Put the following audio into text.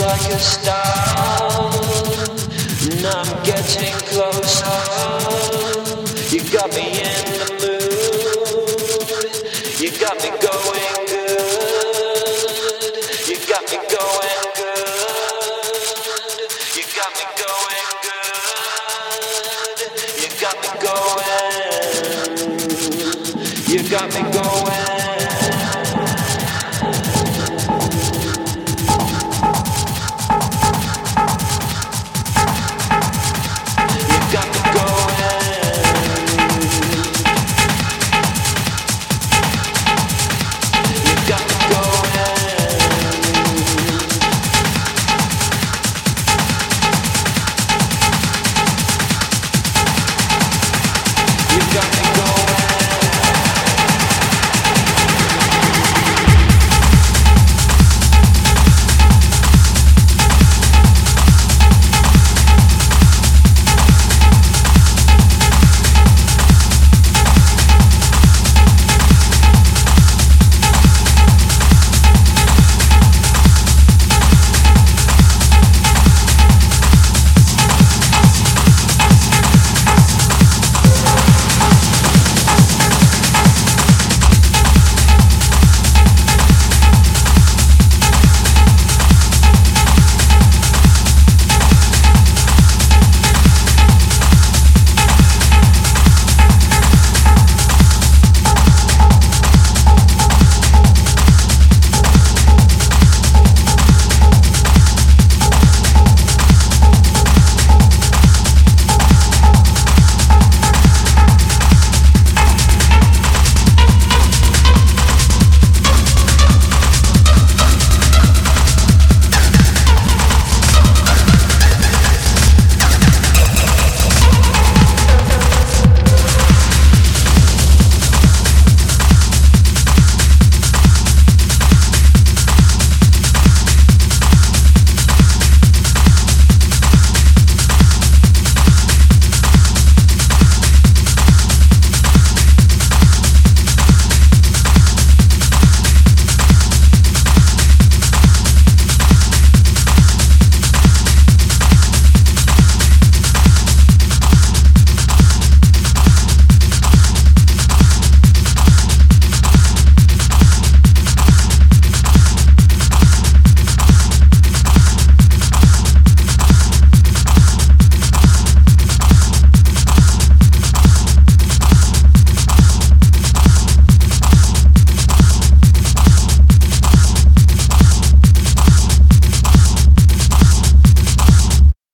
like a star. And I'm getting closer. You got me in the mood. You got me going good. You got me going good. You got me going good. You got me going. You got me going.